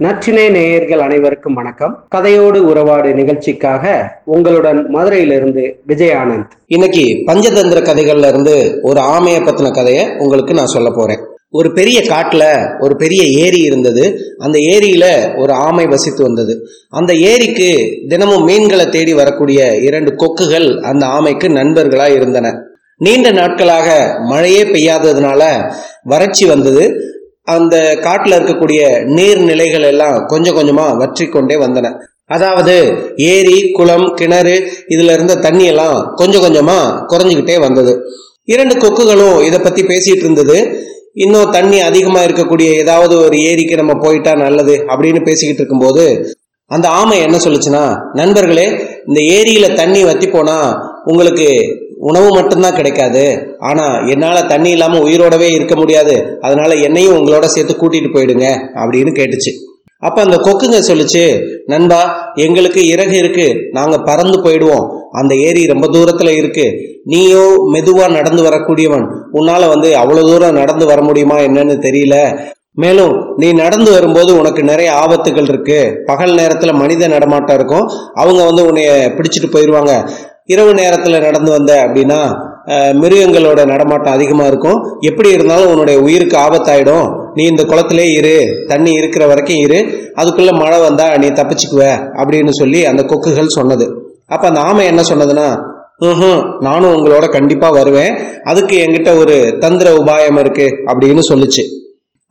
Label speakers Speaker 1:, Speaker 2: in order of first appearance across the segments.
Speaker 1: நற்றினை நேயர்கள் அனைவருக்கும் வணக்கம். கதையோடு உறவாடு நிகழ்ச்சிக்காக உங்களுடன் மதுரையிலிருந்து விஜய் ஆனந்த்
Speaker 2: இன்னைக்கு பஞ்சதந்திர கதைகள்ல இருந்து ஒரு ஆமையை பத்தின கதையை உங்களுக்கு நான் சொல்ல போறேன். ஒரு பெரிய காட்டில் ஒரு பெரிய ஏரி இருந்தது. அந்த ஏரியில ஒரு ஆமை வசித்து வந்தது. அந்த ஏரிக்கு தினமும் மீன்களை தேடி வரக்கூடிய இரண்டு கொக்குகள் அந்த ஆமைக்கு நண்பர்களாக இருந்தன. நீண்ட நாட்களாக மழையே பெய்யாததுனால வறட்சி வந்தது. அந்த காட்டில் இருக்கக்கூடிய நீர்நிலைகள் எல்லாம் கொஞ்சம் கொஞ்சமாக வற்றி கொண்டே வந்தன. அதாவது ஏரி குளம் கிணறு இதுல இருந்த தண்ணி எல்லாம் கொஞ்சம் கொஞ்சமா குறைஞ்சுக்கிட்டே வந்தது. இரண்டு கொக்குகளும் இதை பத்தி பேசிட்டு இருந்தது. இன்னும் தண்ணி அதிகமா இருக்கக்கூடிய ஏதாவது ஒரு ஏரிக்கு நம்ம போயிட்டா நல்லது அப்படின்னு பேசிக்கிட்டு இருக்கும்போது அந்த ஆமை என்ன சொல்லுச்சுன்னா நண்பர்களே இந்த ஏரியில தண்ணி வத்தி போனா உங்களுக்கு உணவு மட்டும்தான் கிடைக்காது. ஆனால் என்னால் தண்ணி இல்லாமல் உயிரோடவே இருக்க முடியாது. அதனால என்னையும் உங்களோட சேர்த்து கூட்டிட்டு போயிடுங்க அப்படின்னு கேட்டுச்சு. அப்போ அந்த கொக்குங்க சொல்லுச்சு நண்பா எங்களுக்கு இறகு இருக்கு. நாங்கள் பறந்து போயிடுவோம். அந்த ஏரி ரொம்ப தூரத்தில் இருக்கு. நீயோ மெதுவாக நடந்து வரக்கூடியவன். உன்னால் வந்து அவ்வளோ தூரம் நடந்து வர முடியுமா என்னன்னு தெரியல. மேலும் நீ நடந்து வரும்போது உனக்கு நிறைய ஆபத்துகள் இருக்கு. பகல் நேரத்தில் மனித நடமாட்டம் இருக்கும். அவங்க வந்து உன்னைய பிடிச்சிட்டு போயிடுவாங்க இரவு நேரத்தில் நடந்து வந்த அப்படின்னா மிருகங்களோட நடமாட்டம் அதிகமாக இருக்கும். எப்படி இருந்தாலும் உன்னுடைய உயிருக்கு ஆபத்தாயிடும். நீ இந்த குளத்திலே இரு தண்ணி இருக்கிற வரைக்கும் இரு. அதுக்குள்ளே மழை வந்தால் நீ தப்பிச்சுக்குவ அப்படின்னு சொல்லி அந்த கொக்குகள் சொன்னது. அப்போ அந்த ஆமை என்ன சொன்னதுன்னா ம்ஹும் நானும் உங்களோட கண்டிப்பா வருவேன். அதுக்கு என்கிட்ட ஒரு தந்திர உபாயம் இருக்கு அப்படின்னு சொல்லுச்சு.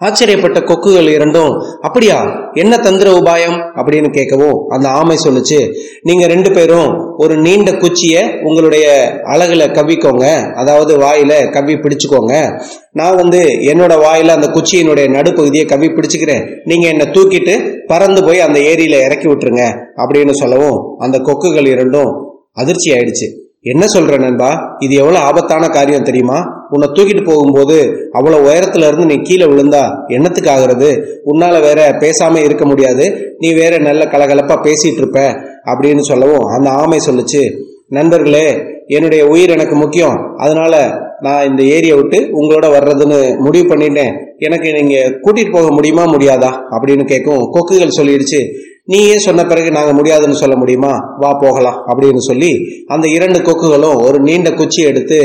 Speaker 2: ஆச்சரியப்பட்ட கொக்குகள் இரண்டும் அப்படியா என்ன தந்திர உபாயம்? அப்படின்னு கேட்கவும் அந்த ஆமை சொல்லுச்சு நீங்க ரெண்டு பேரும் ஒரு நீண்ட குச்சிய உங்களுடைய அழகுல கவ்விக்கோங்க அதாவது வாயில கவ்வி பிடிச்சுக்கோங்க. நான் வந்து என்னோட வாயில அந்த குச்சியினுடைய நடுப்பகுதியை கவி பிடிச்சுக்கிறேன். நீங்க என்னை தூக்கிட்டு பறந்து போய் அந்த ஏரியில இறக்கி விட்டுருங்க அப்படின்னு சொல்லவும் அந்த கொக்குகள் இரண்டும் அதிர்ச்சி ஆயிடுச்சு. என்ன சொல்ற நண்பா இது எவ்வளவு ஆபத்தான காரியம் தெரியுமா? உன்னை தூக்கிட்டு போகும்போது அவ்வளோ உயரத்துல இருந்து நீ கீழே விழுந்தா என்னத்துக்கு ஆகுறது உன்னால வேற பேசாம இருக்க முடியாது. நீ வேற நல்ல கலகலப்பா பேசிட்டு இருப்ப அப்படின்னு சொல்லவும் அந்த ஆமை சொல்லுச்சு. நண்பர்களே என்னுடைய உயிர் எனக்கு முக்கியம். அதனால நான் இந்த ஏரியை விட்டு உங்களோட வர்றதுன்னு முடிவு பண்ணிட்டேன். எனக்கு நீங்க கூட்டிட்டு போக முடியுமா முடியாதா? அப்படின்னு கேட்கும் கொக்குகள் சொல்லிடுச்சு. நீயே சொன்ன பிறகு நாங்கள் முடியாதுன்னு சொல்ல முடியுமா? வா போகலாம் அப்படின்னு சொல்லி அந்த இரண்டு கொக்குகளும் ஒரு நீண்ட குச்சி எடுத்து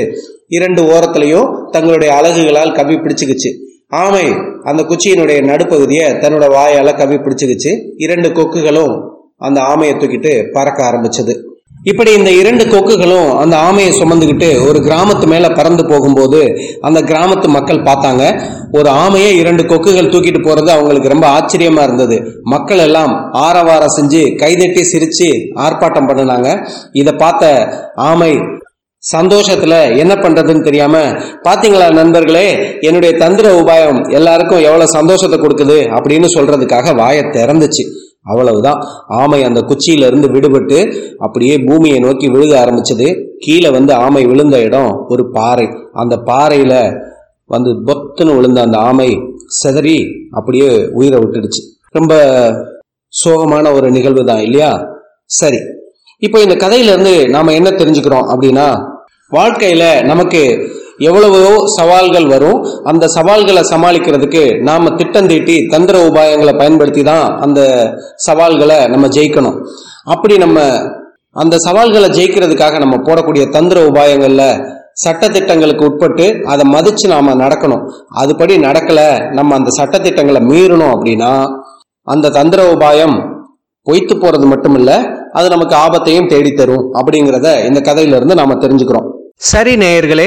Speaker 2: இரண்டு ஓரத்துலையும் தங்களுடைய அலகுகளால் கவி பிடிச்சுக்குச்சு. ஆமை அந்த குச்சியினுடைய நடுப்பகுதியை தன்னோட வாயால் கவி பிடிச்சுக்குச்சு. இரண்டு கொக்குகளும் அந்த ஆமையை தூக்கிட்டு பறக்க ஆரம்பிச்சது. இப்படி இந்த இரண்டு கொக்குகளும் அந்த ஆமையை சுமந்துக்கிட்டு ஒரு கிராமத்து மேல பறந்து போகும்போது அந்த கிராமத்து மக்கள் பார்த்தாங்க. ஒரு ஆமையை இரண்டு கொக்குகள் தூக்கிட்டு போறது அவங்களுக்கு ரொம்ப ஆச்சரியமா இருந்தது. மக்கள் எல்லாம் ஆரவாரம் செஞ்சு கைதட்டி சிரிச்சு ஆர்ப்பாட்டம் பண்ணினாங்க. இதை பார்த்த ஆமை சந்தோஷத்துல என்ன பண்றதுன்னு தெரியாம பாத்தீங்களா நண்பர்களே என்னுடைய தந்திர உபாயம் எல்லாருக்கும் எவ்வளவு சந்தோஷத்தை கொடுக்குது? அப்படின்னு சொல்றதுக்காக வாயை திறந்துச்சு. அவ்வளவுதான். ஆமை அந்த குச்சியிலிருந்து விடுபட்டு அப்படியே பூமியை நோக்கி விழுக ஆரம்பிச்சது. கீழே வந்து ஆமை விழுந்த இடம் ஒரு பாறை. அந்த பாறையில் வந்து பொத்துன்னு விழுந்த அந்த ஆமை செதறி அப்படியே உயிரை விட்டுடுச்சு. ரொம்ப சோகமான ஒரு நிகழ்வு தான் இல்லையா? சரி. இப்போ இந்த கதையிலேருந்து நாம் என்ன தெரிஞ்சுக்கிறோம் அப்படின்னா வாழ்க்கையில் நமக்கு எவ்வளவோ சவால்கள் வரும். அந்த சவால்களை சமாளிக்கிறதுக்கு நாம் திட்டம் தீட்டி தந்திர உபாயங்களை பயன்படுத்தி தான் அந்த சவால்களை நம்ம ஜெயிக்கணும். அப்படி நம்ம அந்த சவால்களை ஜெயிக்கிறதுக்காக நம்ம போடக்கூடிய தந்திர உபாயங்களில் சட்டத்திட்டங்களுக்கு உட்பட்டு அதை மதித்து நாம் நடக்கணும். அதுபடி நடக்கலை நம்ம அந்த சட்டத்திட்டங்களை மீறணும் அப்படின்னா அந்த தந்திர உபாயம் பொய்த்து போகிறது மட்டும் இல்லை அது நமக்கு ஆபத்தையும் தேடித்தரும் அப்படிங்கிறத இந்த கதையிலிருந்து நாம் தெரிஞ்சுக்கிறோம்.
Speaker 1: சரி நேயர்களே